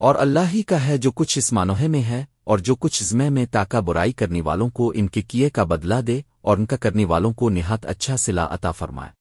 اور اللہ ہی کا ہے جو کچھ اس مانوہے میں ہے اور جو کچھ زمے میں تاکہ برائی کرنے والوں کو ان کے کیے کا بدلہ دے اور ان کا کرنے والوں کو نہایت اچھا سلا عطا فرمائے۔